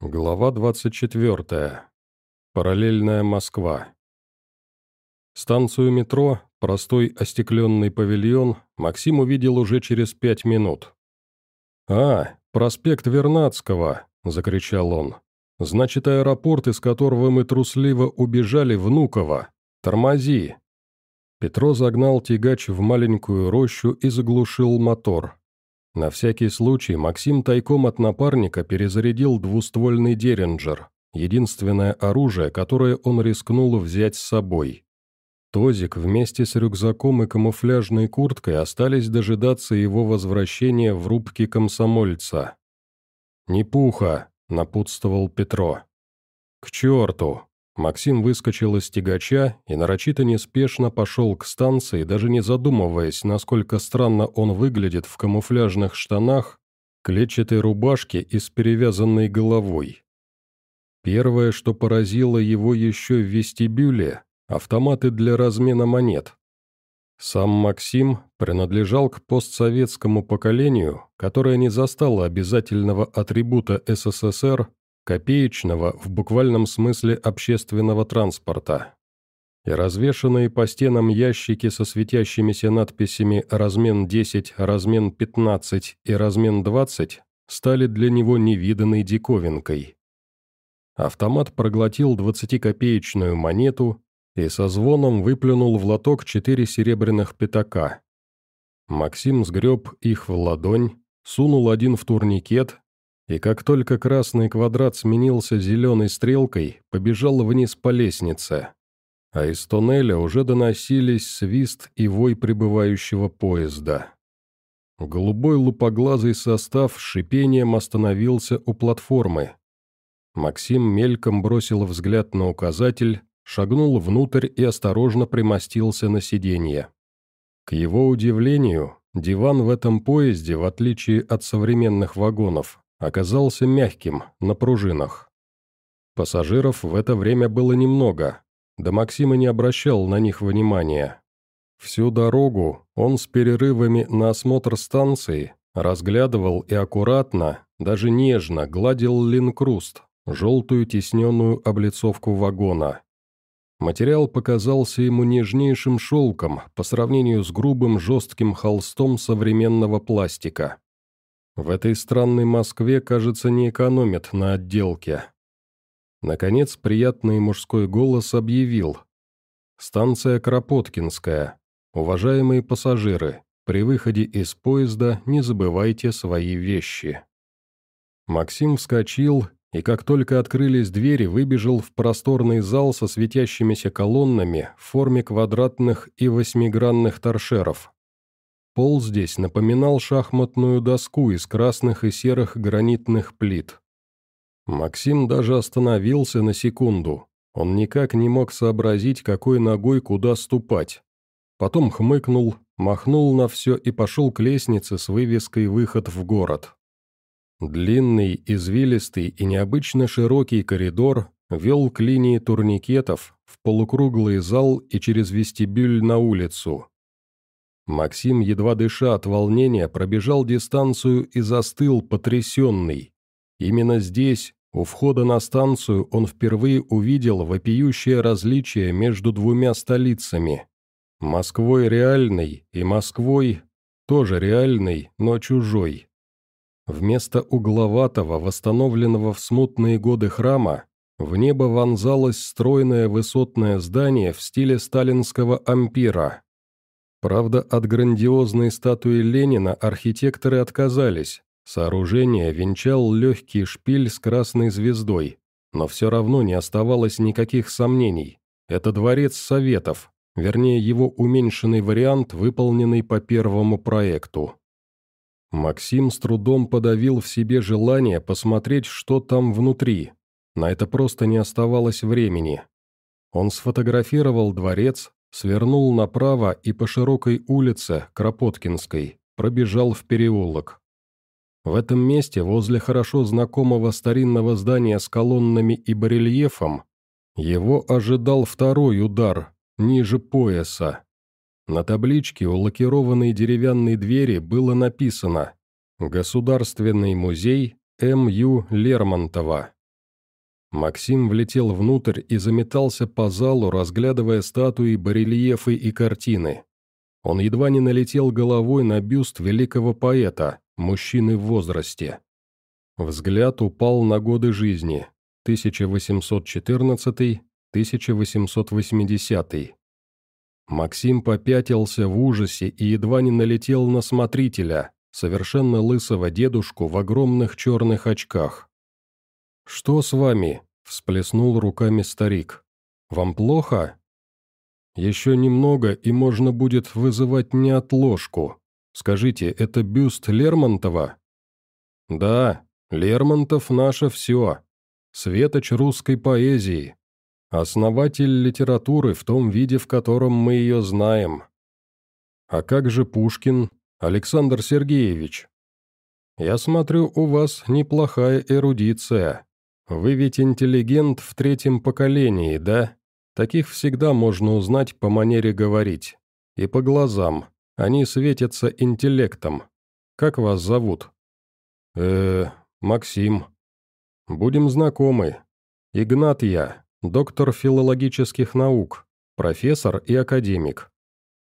Глава 24. Параллельная Москва. Станцию метро, простой остекленный павильон, Максим увидел уже через пять минут. «А, проспект Вернадского!» – закричал он. «Значит, аэропорт, из которого мы трусливо убежали, Внуково. Тормози!» Петро загнал тягач в маленькую рощу и заглушил мотор. На всякий случай Максим тайком от напарника перезарядил двуствольный Деренджер, единственное оружие, которое он рискнул взять с собой. Тозик вместе с рюкзаком и камуфляжной курткой остались дожидаться его возвращения в рубке комсомольца. «Не пуха», — напутствовал Петро. «К черту!» Максим выскочил из тягача и нарочито неспешно пошел к станции, даже не задумываясь, насколько странно он выглядит в камуфляжных штанах, клетчатой рубашке и с перевязанной головой. Первое, что поразило его еще в вестибюле – автоматы для размена монет. Сам Максим принадлежал к постсоветскому поколению, которое не застало обязательного атрибута СССР копеечного в буквальном смысле общественного транспорта. И развешанные по стенам ящики со светящимися надписями «Размен 10», «Размен 15» и «Размен 20» стали для него невиданной диковинкой. Автомат проглотил 20-копеечную монету и со звоном выплюнул в лоток четыре серебряных пятака. Максим сгреб их в ладонь, сунул один в турникет и как только красный квадрат сменился зеленой стрелкой, побежал вниз по лестнице. А из тоннеля уже доносились свист и вой прибывающего поезда. Голубой лупоглазый состав с шипением остановился у платформы. Максим мельком бросил взгляд на указатель, шагнул внутрь и осторожно примостился на сиденье. К его удивлению, диван в этом поезде, в отличие от современных вагонов, оказался мягким, на пружинах. Пассажиров в это время было немного, да Максим и не обращал на них внимания. Всю дорогу он с перерывами на осмотр станции разглядывал и аккуратно, даже нежно гладил линкруст, желтую тисненную облицовку вагона. Материал показался ему нежнейшим шелком по сравнению с грубым жестким холстом современного пластика. В этой странной Москве, кажется, не экономят на отделке. Наконец, приятный мужской голос объявил. «Станция Кропоткинская. Уважаемые пассажиры, при выходе из поезда не забывайте свои вещи». Максим вскочил и, как только открылись двери, выбежал в просторный зал со светящимися колоннами в форме квадратных и восьмигранных торшеров, Пол здесь напоминал шахматную доску из красных и серых гранитных плит. Максим даже остановился на секунду. Он никак не мог сообразить, какой ногой куда ступать. Потом хмыкнул, махнул на все и пошел к лестнице с вывеской «Выход в город». Длинный, извилистый и необычно широкий коридор вел к линии турникетов, в полукруглый зал и через вестибюль на улицу. Максим, едва дыша от волнения, пробежал дистанцию и застыл, потрясенный. Именно здесь, у входа на станцию, он впервые увидел вопиющее различие между двумя столицами. Москвой реальной и Москвой, тоже реальной, но чужой. Вместо угловатого, восстановленного в смутные годы храма, в небо вонзалось стройное высотное здание в стиле сталинского ампира – Правда, от грандиозной статуи Ленина архитекторы отказались. Сооружение венчал легкий шпиль с красной звездой, но все равно не оставалось никаких сомнений. Это дворец Советов, вернее его уменьшенный вариант, выполненный по первому проекту. Максим с трудом подавил в себе желание посмотреть, что там внутри. На это просто не оставалось времени. Он сфотографировал дворец, свернул направо и по широкой улице, Кропоткинской, пробежал в переулок. В этом месте, возле хорошо знакомого старинного здания с колоннами и барельефом, его ожидал второй удар, ниже пояса. На табличке у лакированной деревянной двери было написано «Государственный музей М.Ю. Лермонтова». Максим влетел внутрь и заметался по залу, разглядывая статуи, барельефы и картины. Он едва не налетел головой на бюст великого поэта, мужчины в возрасте. Взгляд упал на годы жизни 1814-1880. Максим попятился в ужасе и едва не налетел на смотрителя, совершенно лысого дедушку в огромных черных очках. «Что с вами?» – всплеснул руками старик. «Вам плохо?» «Еще немного, и можно будет вызывать неотложку. Скажите, это бюст Лермонтова?» «Да, Лермонтов – наше все. Светоч русской поэзии. Основатель литературы в том виде, в котором мы ее знаем. А как же Пушкин, Александр Сергеевич? Я смотрю, у вас неплохая эрудиция. Вы ведь интеллигент в третьем поколении, да? Таких всегда можно узнать по манере говорить. И по глазам. Они светятся интеллектом. Как вас зовут? э Максим. Будем знакомы. Игнат я, доктор филологических наук, профессор и академик.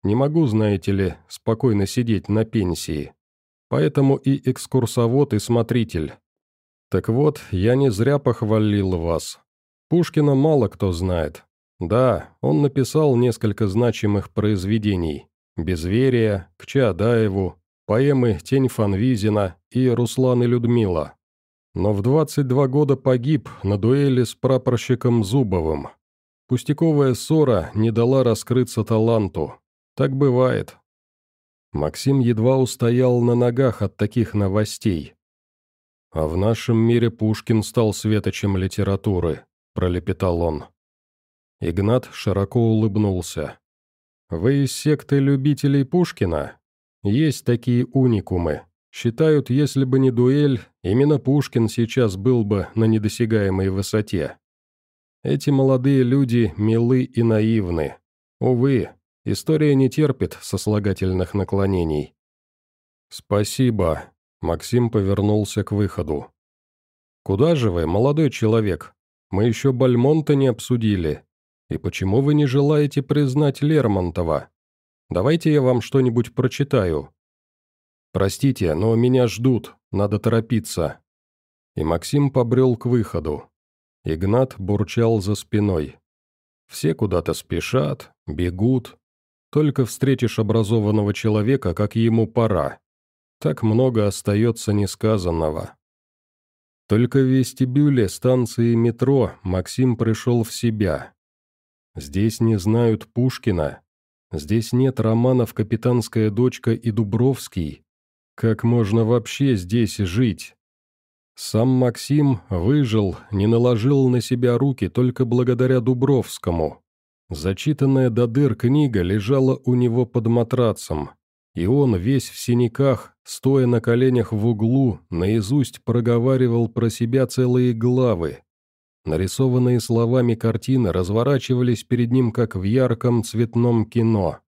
Не могу, знаете ли, спокойно сидеть на пенсии. Поэтому и экскурсовод, и смотритель. Так вот, я не зря похвалил вас. Пушкина мало кто знает. Да, он написал несколько значимых произведений. «Безверие», «К Чаадаеву», поэмы «Тень Фанвизина» и «Руслан и Людмила». Но в 22 года погиб на дуэли с прапорщиком Зубовым. Пустяковая ссора не дала раскрыться таланту. Так бывает. Максим едва устоял на ногах от таких новостей. «А в нашем мире Пушкин стал светочем литературы», – пролепетал он. Игнат широко улыбнулся. «Вы из секты любителей Пушкина? Есть такие уникумы. Считают, если бы не дуэль, именно Пушкин сейчас был бы на недосягаемой высоте. Эти молодые люди милы и наивны. Увы, история не терпит сослагательных наклонений. «Спасибо», Максим повернулся к выходу. «Куда же вы, молодой человек? Мы еще Бальмонта не обсудили. И почему вы не желаете признать Лермонтова? Давайте я вам что-нибудь прочитаю. Простите, но меня ждут, надо торопиться». И Максим побрел к выходу. Игнат бурчал за спиной. Все куда-то спешат, бегут. Только встретишь образованного человека, как ему пора. Так много остается несказанного. Только в вестибюле станции метро Максим пришел в себя. Здесь не знают Пушкина. Здесь нет романов «Капитанская дочка» и «Дубровский». Как можно вообще здесь жить? Сам Максим выжил, не наложил на себя руки только благодаря Дубровскому. Зачитанная до дыр книга лежала у него под матрацем, и он, весь в синяках, стоя на коленях в углу, наизусть проговаривал про себя целые главы. Нарисованные словами картины разворачивались перед ним, как в ярком цветном кино.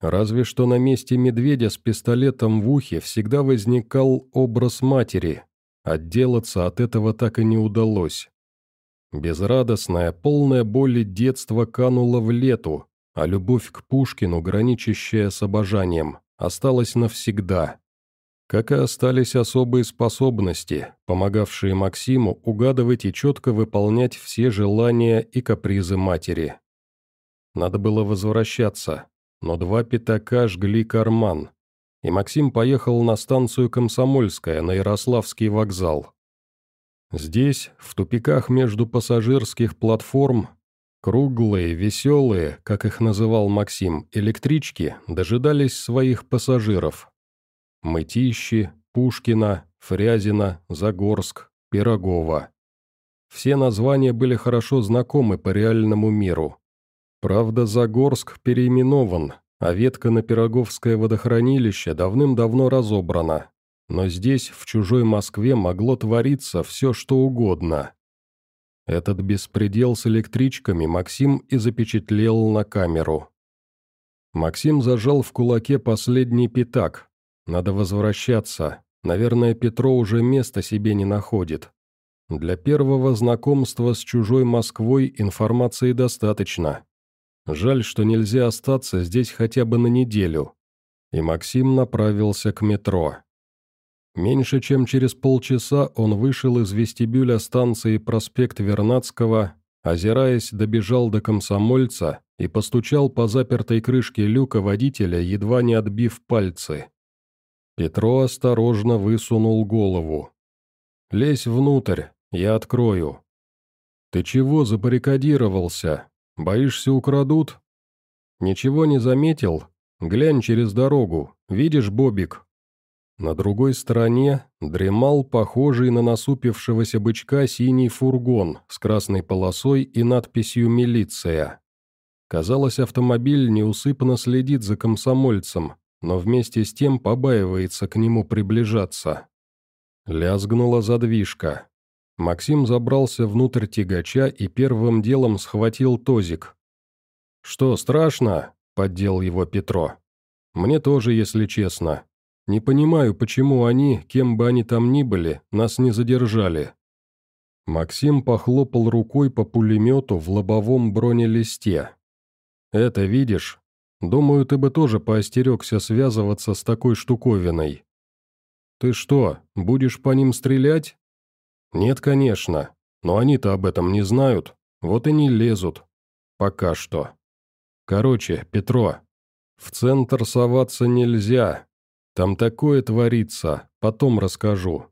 Разве что на месте медведя с пистолетом в ухе всегда возникал образ матери. Отделаться от этого так и не удалось. Безрадостное, полное боли детство кануло в лету, а любовь к Пушкину, граничащая с обожанием, осталась навсегда. Как и остались особые способности, помогавшие Максиму угадывать и четко выполнять все желания и капризы матери. Надо было возвращаться, но два пятака жгли карман, и Максим поехал на станцию Комсомольская, на Ярославский вокзал. Здесь, в тупиках между пассажирских платформ, Круглые, веселые, как их называл Максим, электрички дожидались своих пассажиров. Мытищи, Пушкина, Фрязина, Загорск, Пирогова. Все названия были хорошо знакомы по реальному миру. Правда, Загорск переименован, а ветка на Пироговское водохранилище давным-давно разобрана. Но здесь, в чужой Москве, могло твориться все, что угодно. Этот беспредел с электричками Максим и запечатлел на камеру. Максим зажал в кулаке последний пятак. Надо возвращаться. Наверное, Петро уже места себе не находит. Для первого знакомства с чужой Москвой информации достаточно. Жаль, что нельзя остаться здесь хотя бы на неделю. И Максим направился к метро. Меньше чем через полчаса он вышел из вестибюля станции проспект Вернадского, озираясь, добежал до комсомольца и постучал по запертой крышке люка водителя, едва не отбив пальцы. Петро осторожно высунул голову. «Лезь внутрь, я открою». «Ты чего забаррикадировался? Боишься, украдут?» «Ничего не заметил? Глянь через дорогу, видишь Бобик?» На другой стороне дремал похожий на насупившегося бычка синий фургон с красной полосой и надписью «Милиция». Казалось, автомобиль неусыпно следит за комсомольцем, но вместе с тем побаивается к нему приближаться. Лязгнула задвижка. Максим забрался внутрь тягача и первым делом схватил тозик. «Что, страшно?» – поддел его Петро. «Мне тоже, если честно. Не понимаю, почему они, кем бы они там ни были, нас не задержали». Максим похлопал рукой по пулемету в лобовом бронелисте. «Это видишь? Думаю, ты бы тоже поостерегся связываться с такой штуковиной». «Ты что, будешь по ним стрелять?» «Нет, конечно. Но они-то об этом не знают. Вот и не лезут. Пока что. Короче, Петро, в центр соваться нельзя, там такое творится, потом расскажу.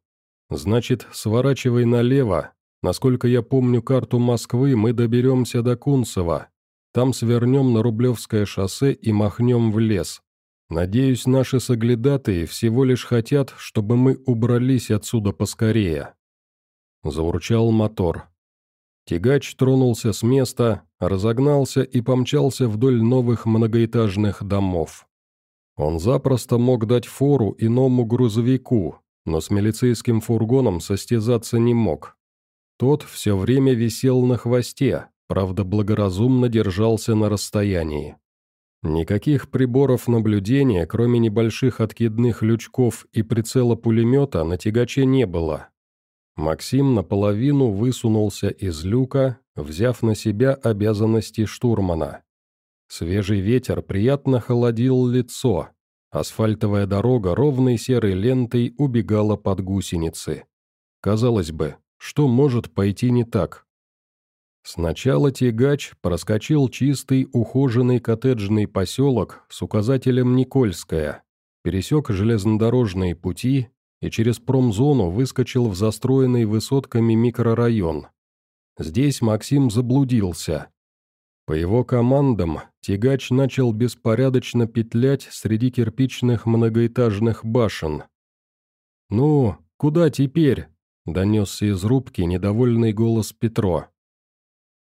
Значит, сворачивай налево. Насколько я помню карту Москвы, мы доберемся до Кунцева. Там свернем на Рублевское шоссе и махнем в лес. Надеюсь, наши соглядатые всего лишь хотят, чтобы мы убрались отсюда поскорее». Заурчал мотор. Тягач тронулся с места, разогнался и помчался вдоль новых многоэтажных домов. Он запросто мог дать фору иному грузовику, но с милицейским фургоном состязаться не мог. Тот все время висел на хвосте, правда благоразумно держался на расстоянии. Никаких приборов наблюдения, кроме небольших откидных лючков и прицела пулемета, на тягаче не было. Максим наполовину высунулся из люка, взяв на себя обязанности штурмана. Свежий ветер приятно холодил лицо. Асфальтовая дорога ровной серой лентой убегала под гусеницы. Казалось бы, что может пойти не так? Сначала тягач проскочил чистый ухоженный коттеджный поселок с указателем «Никольская», пересек железнодорожные пути и через промзону выскочил в застроенный высотками микрорайон. Здесь Максим заблудился. По его командам тягач начал беспорядочно петлять среди кирпичных многоэтажных башен. «Ну, куда теперь?» – донесся из рубки недовольный голос Петро.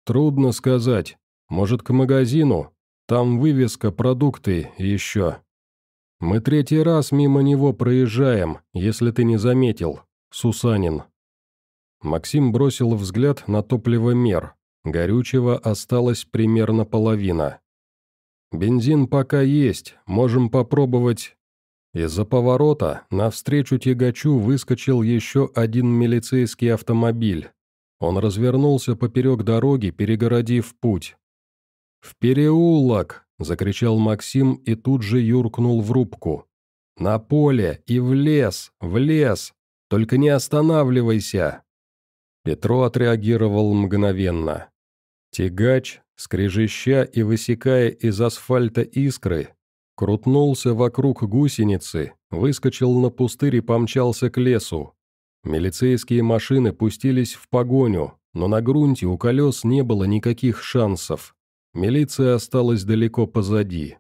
«Трудно сказать. Может, к магазину? Там вывеска «Продукты» еще. Мы третий раз мимо него проезжаем, если ты не заметил, Сусанин». Максим бросил взгляд на топливомер. Горючего осталось примерно половина. «Бензин пока есть, можем попробовать...» Из-за поворота навстречу тягачу выскочил еще один милицейский автомобиль. Он развернулся поперек дороги, перегородив путь. «В переулок!» – закричал Максим и тут же юркнул в рубку. «На поле и в лес, в лес! Только не останавливайся!» Петро отреагировал мгновенно. Тягач, скрежеща и высекая из асфальта искры, крутнулся вокруг гусеницы, выскочил на пустырь и помчался к лесу. Милицейские машины пустились в погоню, но на грунте у колес не было никаких шансов. Милиция осталась далеко позади.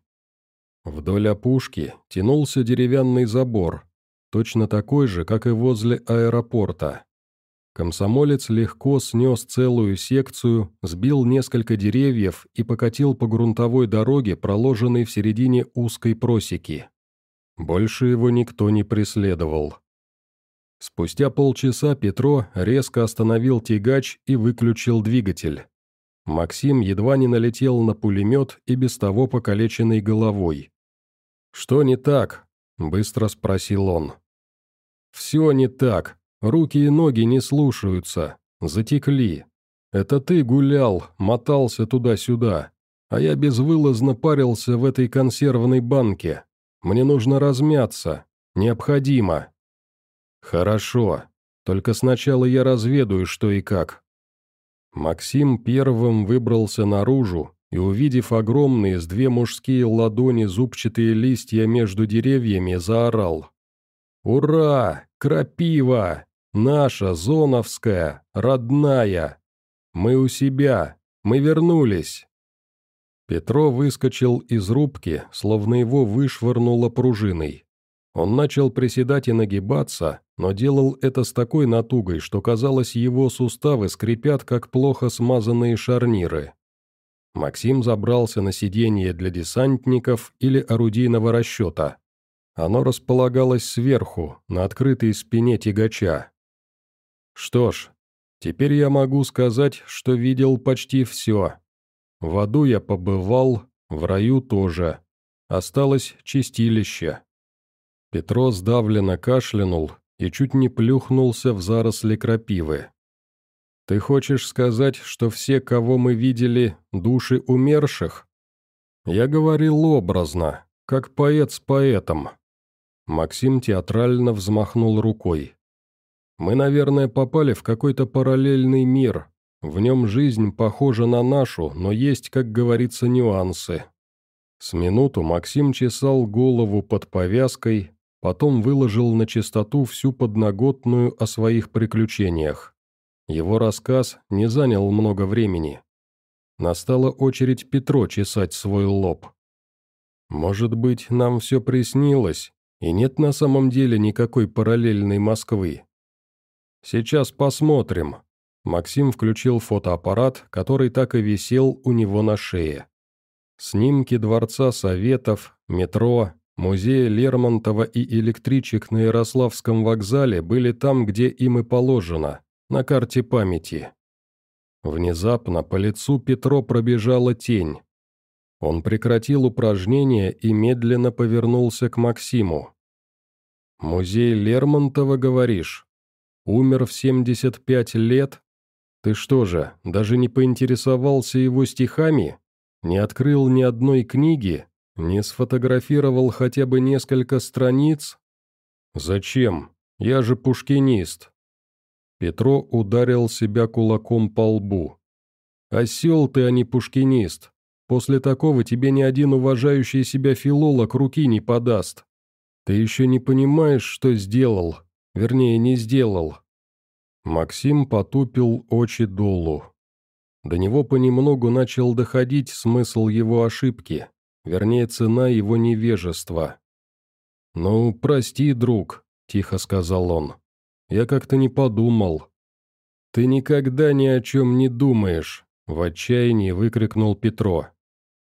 Вдоль опушки тянулся деревянный забор, точно такой же, как и возле аэропорта. Комсомолец легко снес целую секцию, сбил несколько деревьев и покатил по грунтовой дороге, проложенной в середине узкой просеки. Больше его никто не преследовал. Спустя полчаса Петро резко остановил тягач и выключил двигатель. Максим едва не налетел на пулемет и без того покалеченной головой. «Что не так?» – быстро спросил он. «Все не так», Руки и ноги не слушаются. Затекли. Это ты гулял, мотался туда-сюда, а я безвылазно парился в этой консервной банке. Мне нужно размяться. Необходимо. Хорошо. Только сначала я разведаю, что и как. Максим первым выбрался наружу и, увидев огромные с две мужские ладони зубчатые листья между деревьями, заорал. «Ура! Крапива! Наша, зоновская, родная! Мы у себя! Мы вернулись!» Петро выскочил из рубки, словно его вышвырнуло пружиной. Он начал приседать и нагибаться, но делал это с такой натугой, что казалось, его суставы скрипят, как плохо смазанные шарниры. Максим забрался на сиденье для десантников или орудийного расчета. Оно располагалось сверху, на открытой спине тягача. Что ж, теперь я могу сказать, что видел почти все. В аду я побывал, в раю тоже. Осталось чистилище. Петро сдавленно кашлянул и чуть не плюхнулся в заросли крапивы. «Ты хочешь сказать, что все, кого мы видели, души умерших?» «Я говорил образно, как поэт с поэтом». Максим театрально взмахнул рукой. «Мы, наверное, попали в какой-то параллельный мир. В нем жизнь похожа на нашу, но есть, как говорится, нюансы». С минуту Максим чесал голову под повязкой, Потом выложил на чистоту всю подноготную о своих приключениях. Его рассказ не занял много времени. Настала очередь Петро чесать свой лоб. «Может быть, нам все приснилось, и нет на самом деле никакой параллельной Москвы?» «Сейчас посмотрим». Максим включил фотоаппарат, который так и висел у него на шее. Снимки Дворца Советов, метро, Музеи Лермонтова и электричек на Ярославском вокзале были там, где им и положено, на карте памяти. Внезапно по лицу Петро пробежала тень. Он прекратил упражнение и медленно повернулся к Максиму. «Музей Лермонтова, говоришь? Умер в 75 лет? Ты что же, даже не поинтересовался его стихами? Не открыл ни одной книги?» Не сфотографировал хотя бы несколько страниц? Зачем? Я же пушкинист. Петро ударил себя кулаком по лбу. «Осел ты, а не пушкинист. После такого тебе ни один уважающий себя филолог руки не подаст. Ты еще не понимаешь, что сделал. Вернее, не сделал». Максим потупил очи долу. До него понемногу начал доходить смысл его ошибки вернее, цена его невежества. «Ну, прости, друг», — тихо сказал он. «Я как-то не подумал». «Ты никогда ни о чем не думаешь», — в отчаянии выкрикнул Петро.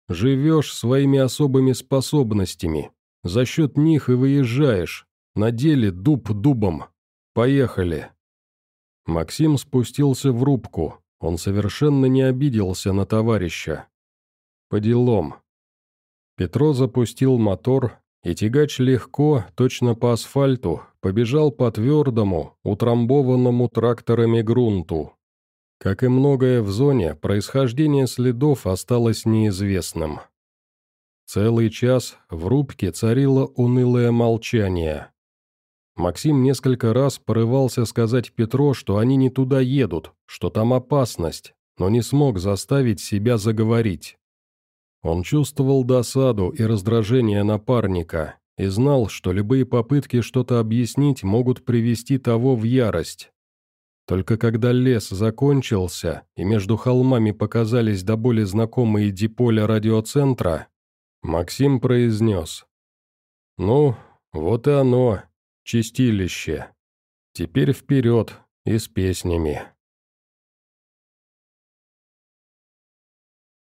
«Живешь своими особыми способностями. За счет них и выезжаешь. На деле дуб дубом. Поехали». Максим спустился в рубку. Он совершенно не обиделся на товарища. «По делам. Петро запустил мотор, и тягач легко, точно по асфальту, побежал по твердому, утрамбованному тракторами грунту. Как и многое в зоне, происхождение следов осталось неизвестным. Целый час в рубке царило унылое молчание. Максим несколько раз порывался сказать Петро, что они не туда едут, что там опасность, но не смог заставить себя заговорить. Он чувствовал досаду и раздражение напарника и знал, что любые попытки что-то объяснить могут привести того в ярость. Только когда лес закончился, и между холмами показались до боли знакомые диполя радиоцентра, Максим произнес. «Ну, вот и оно, чистилище. Теперь вперед и с песнями».